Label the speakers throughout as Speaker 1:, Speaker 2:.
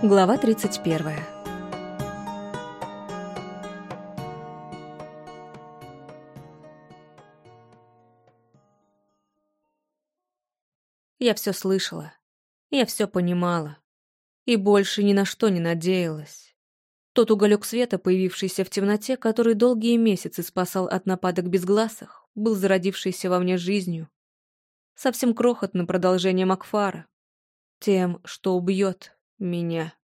Speaker 1: Глава 31. Я все слышала. Я все понимала. И больше ни на что не надеялась. Тот уголек света, появившийся в темноте, который долгие месяцы спасал от нападок безгласых, был зародившийся во мне жизнью. Совсем крохотным продолжением Акфара. Тем, что убьет меня.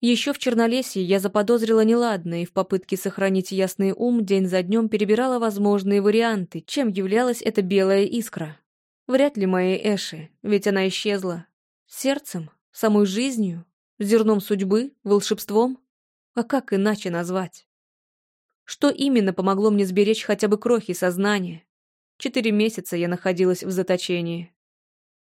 Speaker 1: Еще в Чернолесье я заподозрила неладное и в попытке сохранить ясный ум день за днем перебирала возможные варианты, чем являлась эта белая искра. Вряд ли моей Эши, ведь она исчезла. Сердцем, самой жизнью, зерном судьбы, волшебством? А как иначе назвать? Что именно помогло мне сберечь хотя бы крохи сознания? Четыре месяца я находилась в заточении.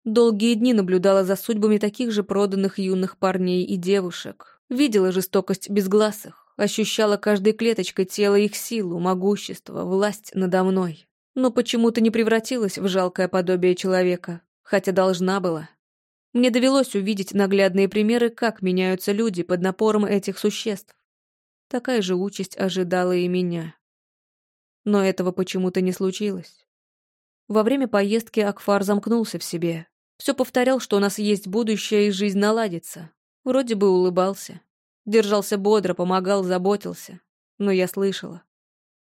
Speaker 1: Долгие дни наблюдала за судьбами таких же проданных юных парней и девушек. Видела жестокость безгласых, ощущала каждой клеточкой тела их силу, могущество, власть надо мной. Но почему-то не превратилась в жалкое подобие человека, хотя должна была. Мне довелось увидеть наглядные примеры, как меняются люди под напором этих существ. Такая же участь ожидала и меня. Но этого почему-то не случилось. Во время поездки Акфар замкнулся в себе, все повторял, что у нас есть будущее и жизнь наладится. Вроде бы улыбался. Держался бодро, помогал, заботился. Но я слышала.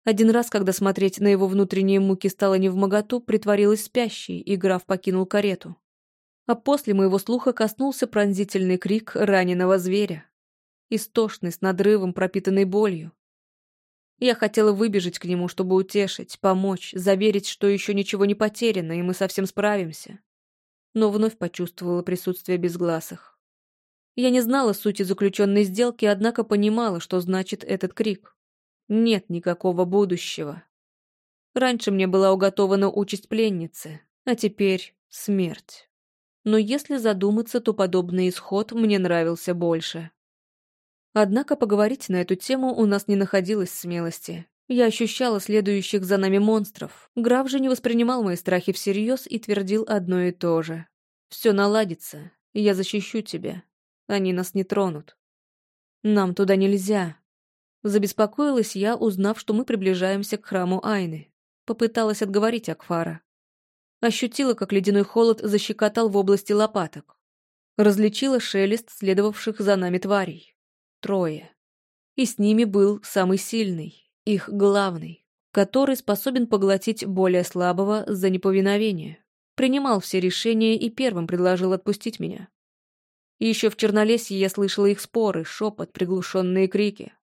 Speaker 1: Один раз, когда смотреть на его внутренние муки стало невмоготу, притворилась спящей, и граф покинул карету. А после моего слуха коснулся пронзительный крик раненого зверя. Истошный, с надрывом, пропитанный болью. Я хотела выбежать к нему, чтобы утешить, помочь, заверить, что еще ничего не потеряно, и мы совсем справимся но вновь почувствовала присутствие безгласых. Я не знала сути заключенной сделки, однако понимала, что значит этот крик. Нет никакого будущего. Раньше мне была уготована участь пленницы, а теперь смерть. Но если задуматься, то подобный исход мне нравился больше. Однако поговорить на эту тему у нас не находилось смелости. Я ощущала следующих за нами монстров. Граф же не воспринимал мои страхи всерьез и твердил одно и то же. «Все наладится, я защищу тебя. Они нас не тронут. Нам туда нельзя». Забеспокоилась я, узнав, что мы приближаемся к храму Айны. Попыталась отговорить Акфара. Ощутила, как ледяной холод защекотал в области лопаток. Различила шелест следовавших за нами тварей. Трое. И с ними был самый сильный, их главный, который способен поглотить более слабого за неповиновение. Принимал все решения и первым предложил отпустить меня. Еще в Чернолесье я слышала их споры, шепот, приглушенные крики.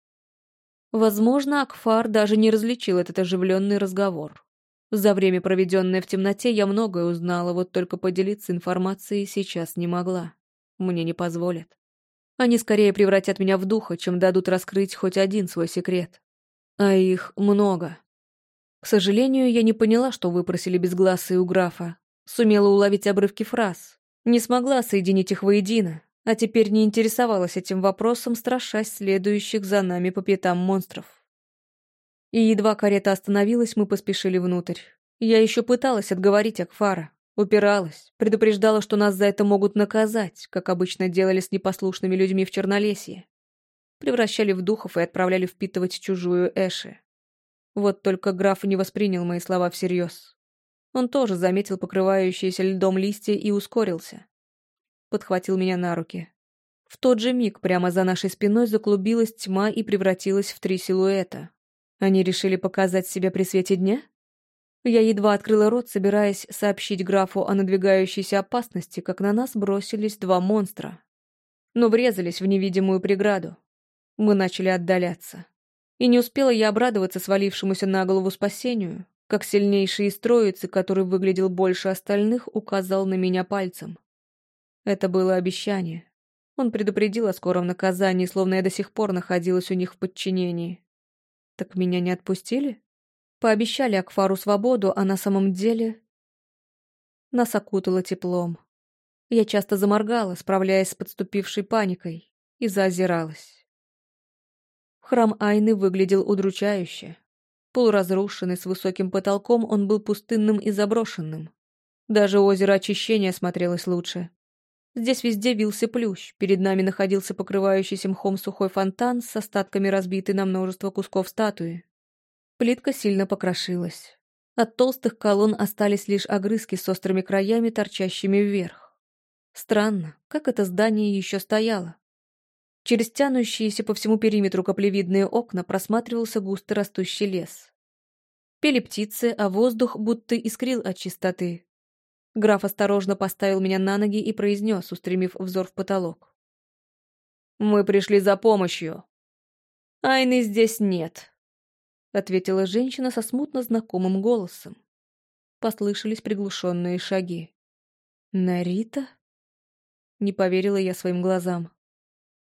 Speaker 1: Возможно, Акфар даже не различил этот оживленный разговор. За время, проведенное в темноте, я многое узнала, вот только поделиться информацией сейчас не могла. Мне не позволят. Они скорее превратят меня в духа, чем дадут раскрыть хоть один свой секрет. А их много. К сожалению, я не поняла, что выпросили безгласые у графа. Сумела уловить обрывки фраз. Не смогла соединить их воедино, а теперь не интересовалась этим вопросом, страшась следующих за нами по пятам монстров. И едва карета остановилась, мы поспешили внутрь. Я еще пыталась отговорить Акфара. Упиралась, предупреждала, что нас за это могут наказать, как обычно делали с непослушными людьми в Чернолесье превращали в духов и отправляли впитывать чужую Эши. Вот только граф не воспринял мои слова всерьез. Он тоже заметил покрывающиеся льдом листья и ускорился. Подхватил меня на руки. В тот же миг прямо за нашей спиной заклубилась тьма и превратилась в три силуэта. Они решили показать себя при свете дня? Я едва открыла рот, собираясь сообщить графу о надвигающейся опасности, как на нас бросились два монстра. Но врезались в невидимую преграду. Мы начали отдаляться. И не успела я обрадоваться свалившемуся на голову спасению, как сильнейший из троицы, который выглядел больше остальных, указал на меня пальцем. Это было обещание. Он предупредил о скором наказании, словно я до сих пор находилась у них в подчинении. Так меня не отпустили? Пообещали Акфару свободу, а на самом деле... Нас окутало теплом. Я часто заморгала, справляясь с подступившей паникой, и заозиралась. Храм Айны выглядел удручающе. Полуразрушенный, с высоким потолком, он был пустынным и заброшенным. Даже озеро очищения смотрелось лучше. Здесь везде вился плющ, перед нами находился покрывающийся мхом сухой фонтан с остатками разбитой на множество кусков статуи. Плитка сильно покрошилась. От толстых колонн остались лишь огрызки с острыми краями, торчащими вверх. Странно, как это здание еще стояло. Через тянущиеся по всему периметру каплевидные окна просматривался густо растущий лес. Пели птицы, а воздух будто искрил от чистоты. Граф осторожно поставил меня на ноги и произнес, устремив взор в потолок. «Мы пришли за помощью. Айны здесь нет», — ответила женщина со смутно знакомым голосом. Послышались приглушенные шаги. «Нарита?» Не поверила я своим глазам.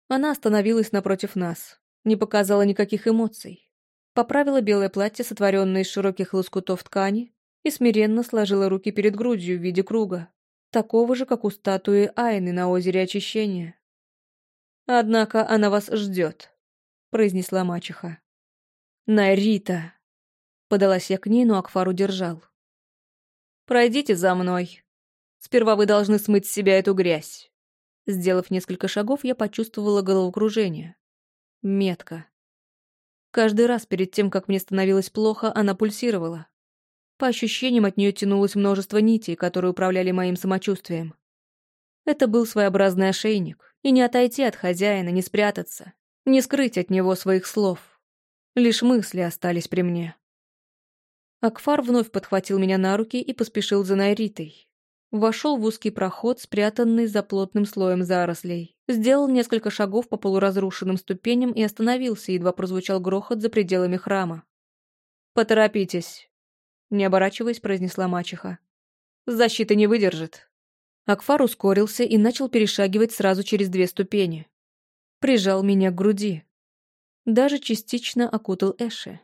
Speaker 1: Она остановилась напротив нас, не показала никаких эмоций. Поправила белое платье, сотворенное из широких лоскутов ткани, и смиренно сложила руки перед грудью в виде круга, такого же, как у статуи Айны на озере Очищения. «Однако она вас ждет», — произнесла мачеха. «Нарита!» — подалась я к ней, но Акфар удержал. «Пройдите за мной. Сперва вы должны смыть с себя эту грязь». Сделав несколько шагов, я почувствовала головокружение. Метка. Каждый раз перед тем, как мне становилось плохо, она пульсировала. По ощущениям, от нее тянулось множество нитей, которые управляли моим самочувствием. Это был своеобразный ошейник, и не отойти от хозяина, не спрятаться, не скрыть от него своих слов. Лишь мысли остались при мне. Акфар вновь подхватил меня на руки и поспешил за Найритой. Вошел в узкий проход, спрятанный за плотным слоем зарослей. Сделал несколько шагов по полуразрушенным ступеням и остановился, едва прозвучал грохот за пределами храма. «Поторопитесь», не оборачиваясь, произнесла мачеха. «Защита не выдержит». Акфар ускорился и начал перешагивать сразу через две ступени. Прижал меня к груди. Даже частично окутал Эши.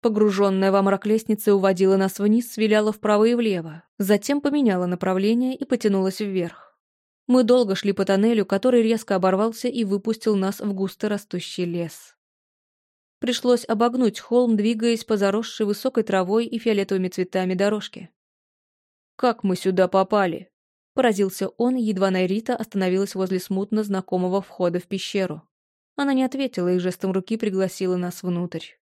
Speaker 1: Погруженная во мрак лестница уводила нас вниз, свиляла вправо и влево, затем поменяла направление и потянулась вверх. Мы долго шли по тоннелю, который резко оборвался и выпустил нас в густо растущий лес. Пришлось обогнуть холм, двигаясь по заросшей высокой травой и фиолетовыми цветами дорожке. «Как мы сюда попали?» Поразился он, едва Найрита остановилась возле смутно знакомого входа в пещеру. Она не ответила и жестом руки пригласила нас внутрь.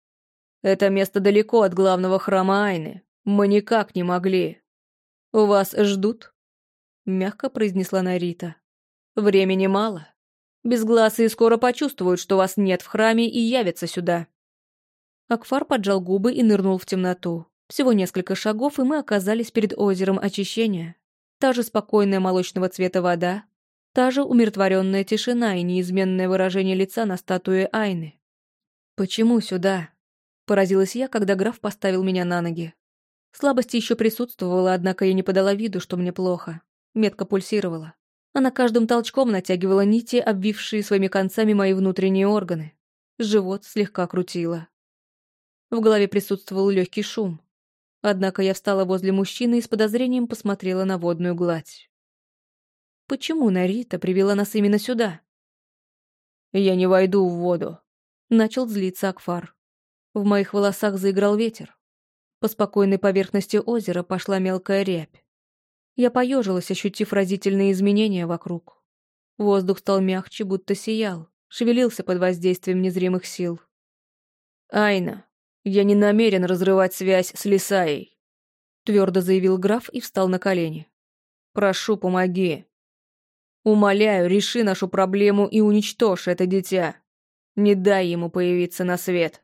Speaker 1: «Это место далеко от главного храма Айны. Мы никак не могли. Вас ждут?» Мягко произнесла Найрита. «Времени мало. Безгласые скоро почувствуют, что вас нет в храме и явятся сюда». Акфар поджал губы и нырнул в темноту. Всего несколько шагов, и мы оказались перед озером очищения. Та же спокойная молочного цвета вода, та же умиротворенная тишина и неизменное выражение лица на статуе Айны. «Почему сюда?» – поразилась я, когда граф поставил меня на ноги. Слабость еще присутствовала, однако я не подала виду, что мне плохо. Метка пульсировала. Она каждым толчком натягивала нити, обвившие своими концами мои внутренние органы. Живот слегка крутило. В голове присутствовал легкий шум. Однако я встала возле мужчины и с подозрением посмотрела на водную гладь. Почему Нарита привела нас именно сюда? «Я не войду в воду», — начал злиться Акфар. В моих волосах заиграл ветер. По спокойной поверхности озера пошла мелкая рябь. Я поежилась, ощутив разительные изменения вокруг. Воздух стал мягче, будто сиял, шевелился под воздействием незримых сил. «Айна, я не намерен разрывать связь с Лисаей», твердо заявил граф и встал на колени. «Прошу, помоги. Умоляю, реши нашу проблему и уничтожь это дитя. Не дай ему появиться на свет».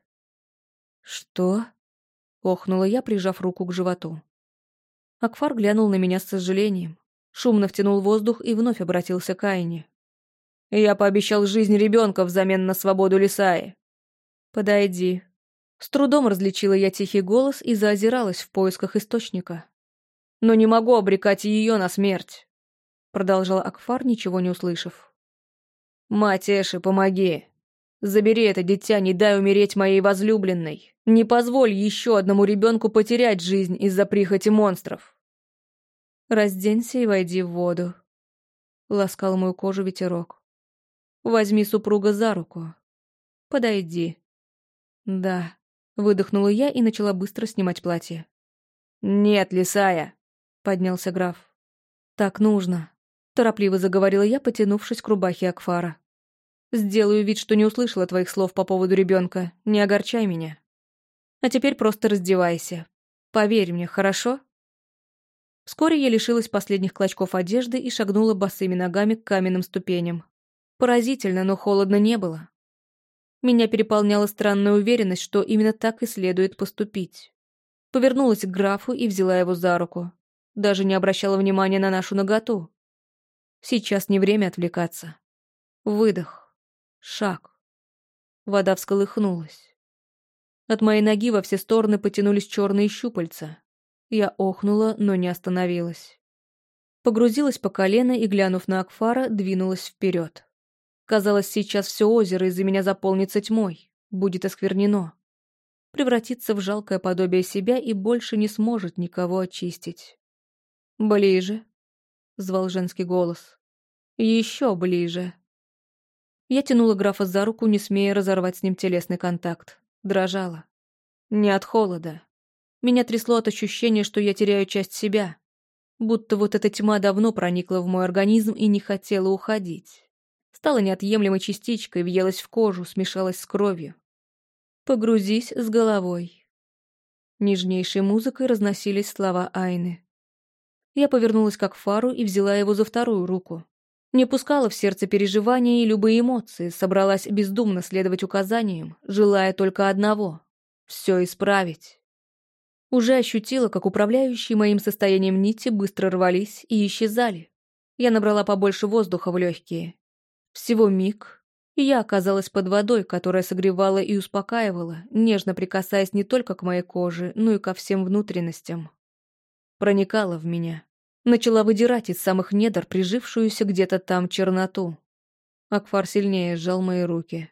Speaker 1: «Что?» — охнула я, прижав руку к животу. Акфар глянул на меня с сожалением, шумно втянул воздух и вновь обратился к Айне. «Я пообещал жизнь ребенка взамен на свободу Лисаи». «Подойди». С трудом различила я тихий голос и заозиралась в поисках источника. «Но не могу обрекать ее на смерть», — продолжал Акфар, ничего не услышав. «Мать Эши, помоги. Забери это дитя, не дай умереть моей возлюбленной. Не позволь еще одному ребенку потерять жизнь из-за прихоти монстров. Разденься и войди в воду. Ласкал мою кожу ветерок. Возьми супруга за руку. Подойди. Да. Выдохнула я и начала быстро снимать платье. «Нет, Лисая!» — поднялся граф. «Так нужно». Торопливо заговорила я, потянувшись к рубахе Акфара. «Сделаю вид, что не услышала твоих слов по поводу ребенка. Не огорчай меня. А теперь просто раздевайся. Поверь мне, хорошо?» Вскоре я лишилась последних клочков одежды и шагнула босыми ногами к каменным ступеням. Поразительно, но холодно не было. Меня переполняла странная уверенность, что именно так и следует поступить. Повернулась к графу и взяла его за руку. Даже не обращала внимания на нашу наготу. Сейчас не время отвлекаться. Выдох. Шаг. Вода всколыхнулась. От моей ноги во все стороны потянулись черные щупальца. Я охнула, но не остановилась. Погрузилась по колено и, глянув на Акфара, двинулась вперед. Казалось, сейчас все озеро из-за меня заполнится тьмой, будет осквернено. Превратится в жалкое подобие себя и больше не сможет никого очистить. «Ближе», — звал женский голос. «Еще ближе». Я тянула графа за руку, не смея разорвать с ним телесный контакт. Дрожала. Не от холода. Меня трясло от ощущения, что я теряю часть себя. Будто вот эта тьма давно проникла в мой организм и не хотела уходить. Стала неотъемлемой частичкой, въелась в кожу, смешалась с кровью. «Погрузись с головой». Нежнейшей музыкой разносились слова Айны. Я повернулась как фару и взяла его за вторую руку. Не пускала в сердце переживания и любые эмоции, собралась бездумно следовать указаниям, желая только одного — все исправить. Уже ощутила, как управляющие моим состоянием нити быстро рвались и исчезали. Я набрала побольше воздуха в легкие. Всего миг, и я оказалась под водой, которая согревала и успокаивала, нежно прикасаясь не только к моей коже, но и ко всем внутренностям проникала в меня. Начала выдирать из самых недр прижившуюся где-то там черноту. Акфар сильнее сжал мои руки.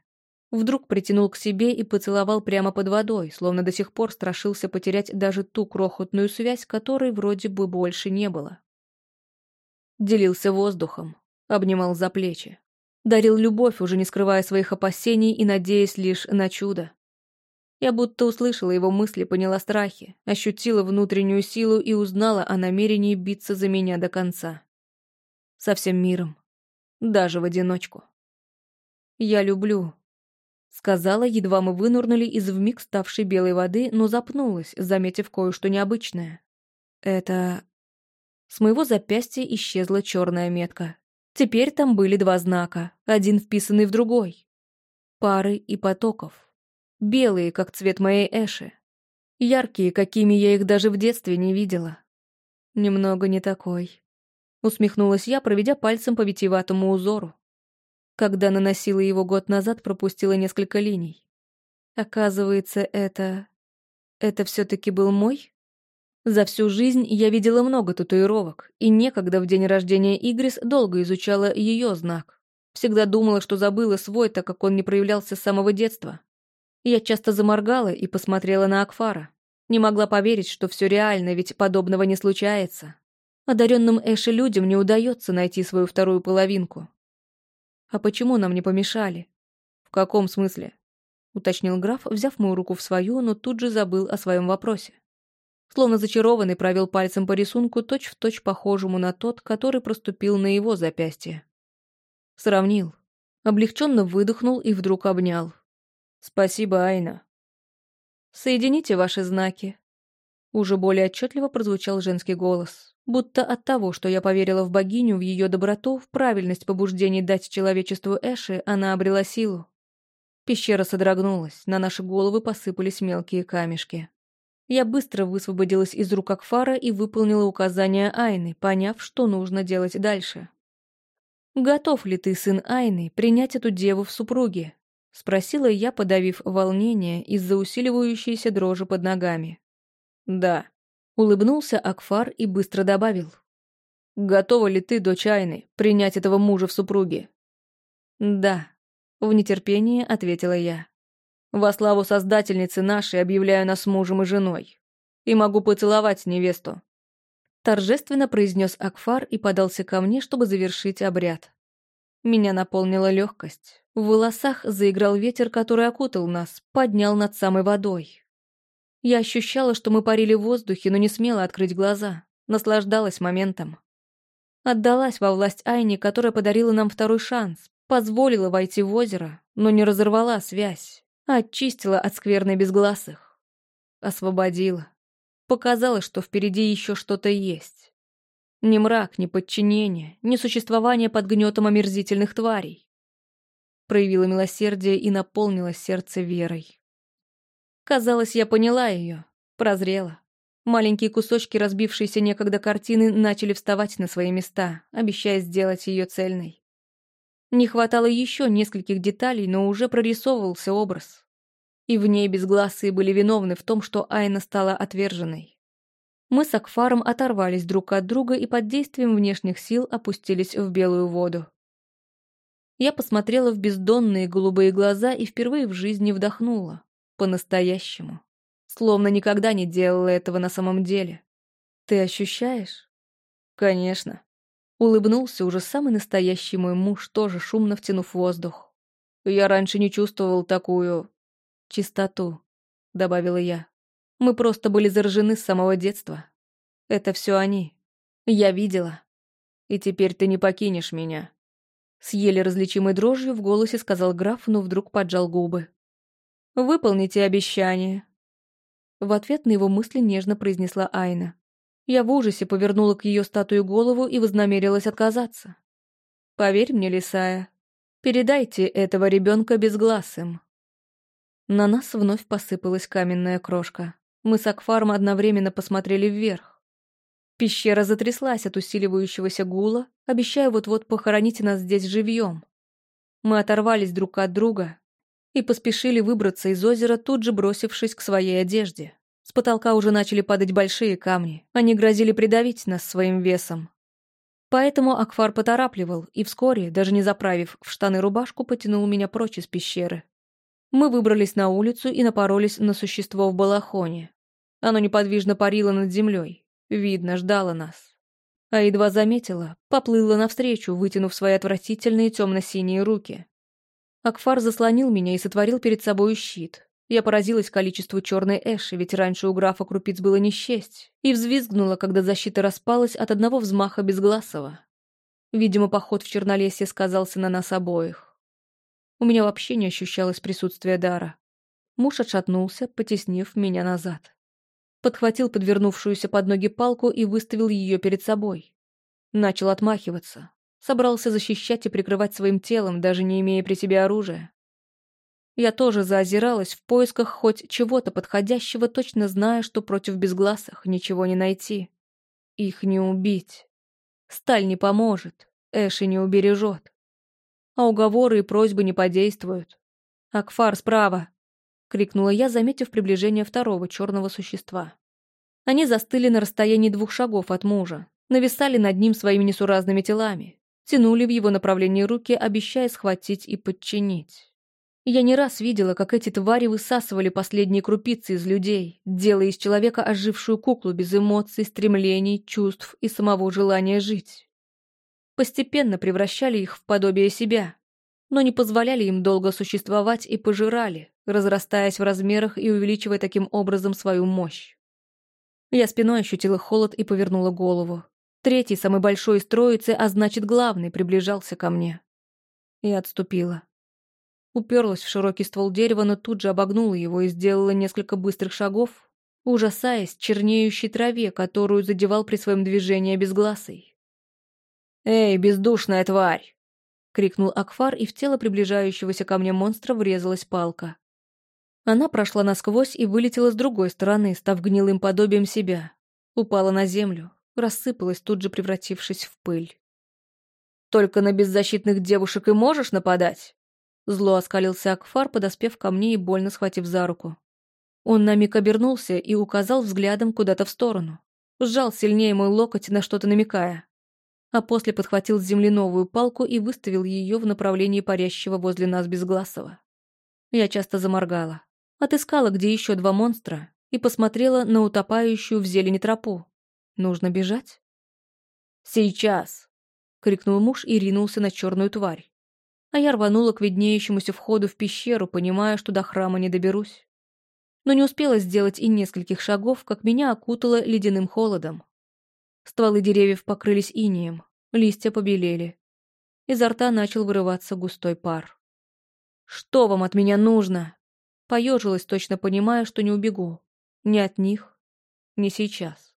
Speaker 1: Вдруг притянул к себе и поцеловал прямо под водой, словно до сих пор страшился потерять даже ту крохотную связь, которой вроде бы больше не было. Делился воздухом, обнимал за плечи. Дарил любовь, уже не скрывая своих опасений и надеясь лишь на чудо. Я будто услышала его мысли, поняла страхи, ощутила внутреннюю силу и узнала о намерении биться за меня до конца. Со всем миром. Даже в одиночку. «Я люблю», — сказала, едва мы вынурнули из вмиг ставшей белой воды, но запнулась, заметив кое-что необычное. «Это...» С моего запястья исчезла черная метка. Теперь там были два знака, один вписанный в другой. Пары и потоков. Белые, как цвет моей Эши. Яркие, какими я их даже в детстве не видела. Немного не такой. Усмехнулась я, проведя пальцем по витиеватому узору. Когда наносила его год назад, пропустила несколько линий. Оказывается, это... Это все-таки был мой? За всю жизнь я видела много татуировок, и некогда в день рождения Игрис долго изучала ее знак. Всегда думала, что забыла свой, так как он не проявлялся с самого детства. Я часто заморгала и посмотрела на Акфара. Не могла поверить, что все реально, ведь подобного не случается. Одаренным Эши людям не удается найти свою вторую половинку. А почему нам не помешали? В каком смысле? Уточнил граф, взяв мою руку в свою, но тут же забыл о своем вопросе. Словно зачарованный провел пальцем по рисунку, точь-в-точь точь похожему на тот, который проступил на его запястье. Сравнил. Облегченно выдохнул и вдруг обнял. «Спасибо, Айна». «Соедините ваши знаки». Уже более отчетливо прозвучал женский голос. Будто от того, что я поверила в богиню, в ее доброту, в правильность побуждений дать человечеству Эши, она обрела силу. Пещера содрогнулась, на наши головы посыпались мелкие камешки. Я быстро высвободилась из рук Акфара и выполнила указания Айны, поняв, что нужно делать дальше. «Готов ли ты, сын Айны, принять эту деву в супруги?» — спросила я, подавив волнение из-за усиливающейся дрожи под ногами. «Да», — улыбнулся Акфар и быстро добавил. «Готова ли ты, дочь Айны, принять этого мужа в супруги?» «Да», — в нетерпении ответила я. «Во славу Создательницы нашей объявляю нас мужем и женой. И могу поцеловать невесту». Торжественно произнес Акфар и подался ко мне, чтобы завершить обряд. Меня наполнила легкость. В волосах заиграл ветер, который окутал нас, поднял над самой водой. Я ощущала, что мы парили в воздухе, но не смела открыть глаза. Наслаждалась моментом. Отдалась во власть Айни, которая подарила нам второй шанс, позволила войти в озеро, но не разорвала связь, а очистила от скверной безгласых. Освободила. Показала, что впереди еще что-то есть. Ни мрак, ни подчинение, ни существование под гнетом омерзительных тварей. Проявила милосердие и наполнила сердце верой. Казалось, я поняла ее, прозрела. Маленькие кусочки разбившейся некогда картины начали вставать на свои места, обещая сделать ее цельной. Не хватало еще нескольких деталей, но уже прорисовывался образ. И в ней безгласые были виновны в том, что Айна стала отверженной. Мы с Акфаром оторвались друг от друга и под действием внешних сил опустились в белую воду. Я посмотрела в бездонные голубые глаза и впервые в жизни вдохнула. По-настоящему. Словно никогда не делала этого на самом деле. Ты ощущаешь? Конечно. Улыбнулся уже самый настоящий мой муж, тоже шумно втянув воздух. Я раньше не чувствовал такую... чистоту, добавила я. Мы просто были заражены с самого детства. Это все они. Я видела. И теперь ты не покинешь меня. С еле различимой дрожью в голосе сказал граф, но вдруг поджал губы. «Выполните обещание», в ответ на его мысли нежно произнесла Айна. Я в ужасе повернула к ее статую голову и вознамерилась отказаться. «Поверь мне, Лисая, передайте этого ребенка безгласым». На нас вновь посыпалась каменная крошка. Мы с Акфаром одновременно посмотрели вверх. Пещера затряслась от усиливающегося гула, обещая вот-вот похоронить нас здесь живьем. Мы оторвались друг от друга, и поспешили выбраться из озера, тут же бросившись к своей одежде. С потолка уже начали падать большие камни, они грозили придавить нас своим весом. Поэтому Акфар поторапливал и вскоре, даже не заправив в штаны рубашку, потянул меня прочь из пещеры. Мы выбрались на улицу и напоролись на существо в балахоне. Оно неподвижно парило над землей. Видно, ждало нас. А едва заметила, поплыла навстречу, вытянув свои отвратительные темно-синие руки. Акфар заслонил меня и сотворил перед собой щит. Я поразилась количеству черной эши, ведь раньше у графа крупиц было не счесть, и взвизгнула, когда защита распалась от одного взмаха безгласого. Видимо, поход в Чернолесье сказался на нас обоих. У меня вообще не ощущалось присутствия дара. Муж отшатнулся, потеснив меня назад. Подхватил подвернувшуюся под ноги палку и выставил ее перед собой. Начал отмахиваться. Собрался защищать и прикрывать своим телом, даже не имея при себе оружия. Я тоже заозиралась в поисках хоть чего-то подходящего, точно зная, что против безгласых ничего не найти. Их не убить. Сталь не поможет, Эши не убережет. А уговоры и просьбы не подействуют. «Акфар, справа!» — крикнула я, заметив приближение второго черного существа. Они застыли на расстоянии двух шагов от мужа, нависали над ним своими несуразными телами, тянули в его направлении руки, обещая схватить и подчинить. Я не раз видела, как эти твари высасывали последние крупицы из людей, делая из человека ожившую куклу без эмоций, стремлений, чувств и самого желания жить. Постепенно превращали их в подобие себя, но не позволяли им долго существовать и пожирали, разрастаясь в размерах и увеличивая таким образом свою мощь. Я спиной ощутила холод и повернула голову. Третий, самый большой из троицы, а значит главный, приближался ко мне. Я отступила. Уперлась в широкий ствол дерева, но тут же обогнула его и сделала несколько быстрых шагов, ужасаясь чернеющей траве, которую задевал при своем движении безгласый. «Эй, бездушная тварь!» — крикнул Акфар, и в тело приближающегося ко мне монстра врезалась палка. Она прошла насквозь и вылетела с другой стороны, став гнилым подобием себя. Упала на землю, рассыпалась, тут же превратившись в пыль. «Только на беззащитных девушек и можешь нападать?» Зло оскалился Акфар, подоспев ко мне и больно схватив за руку. Он на миг обернулся и указал взглядом куда-то в сторону. Сжал сильнее мой локоть, на что-то намекая. А после подхватил с земли новую палку и выставил ее в направлении парящего возле нас безгласого. Я часто заморгала. Отыскала, где еще два монстра, и посмотрела на утопающую в зелени тропу. Нужно бежать? «Сейчас!» — крикнул муж и ринулся на черную тварь. А я рванула к виднеющемуся входу в пещеру, понимая, что до храма не доберусь. Но не успела сделать и нескольких шагов, как меня окутало ледяным холодом. Стволы деревьев покрылись инеем. листья побелели. Изо рта начал вырываться густой пар. «Что вам от меня нужно?» Поежилась, точно понимая, что не убегу. Ни от них, ни сейчас.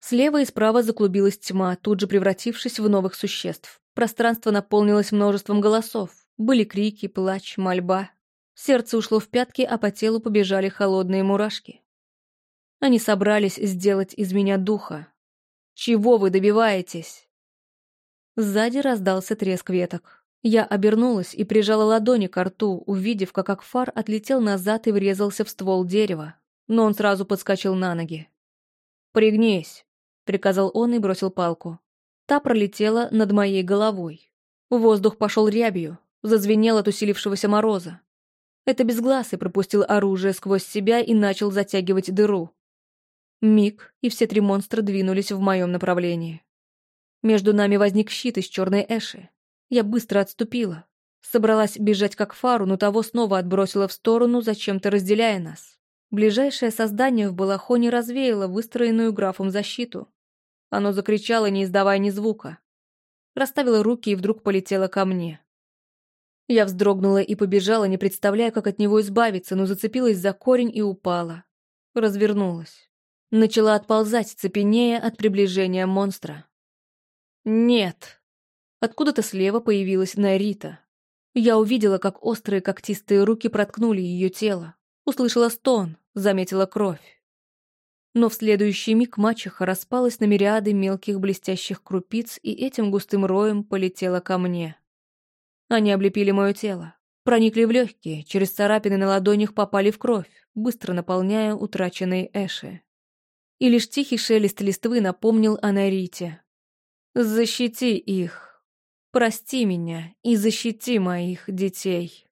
Speaker 1: Слева и справа заклубилась тьма, тут же превратившись в новых существ. Пространство наполнилось множеством голосов. Были крики, плач, мольба. Сердце ушло в пятки, а по телу побежали холодные мурашки. Они собрались сделать из меня духа. Чего вы добиваетесь? Сзади раздался треск веток. Я обернулась и прижала ладони к рту, увидев, как Акфар отлетел назад и врезался в ствол дерева. Но он сразу подскочил на ноги. «Пригнись», — приказал он и бросил палку. Та пролетела над моей головой. Воздух пошел рябью, зазвенел от усилившегося мороза. Это безгласый пропустил оружие сквозь себя и начал затягивать дыру. Миг, и все три монстра двинулись в моем направлении. Между нами возник щит из черной эши. Я быстро отступила. Собралась бежать как фару, но того снова отбросила в сторону, зачем-то разделяя нас. Ближайшее создание в балахоне развеяло выстроенную графом защиту. Оно закричало, не издавая ни звука. Расставила руки и вдруг полетело ко мне. Я вздрогнула и побежала, не представляя, как от него избавиться, но зацепилась за корень и упала. Развернулась. Начала отползать, цепенея от приближения монстра. «Нет!» Откуда-то слева появилась Нарита. Я увидела, как острые когтистые руки проткнули ее тело. Услышала стон, заметила кровь. Но в следующий миг мачеха распалась на мириады мелких блестящих крупиц и этим густым роем полетела ко мне. Они облепили мое тело, проникли в легкие, через царапины на ладонях попали в кровь, быстро наполняя утраченные эши. И лишь тихий шелест листвы напомнил о Нарите, Защити их. Прости меня и защити моих детей.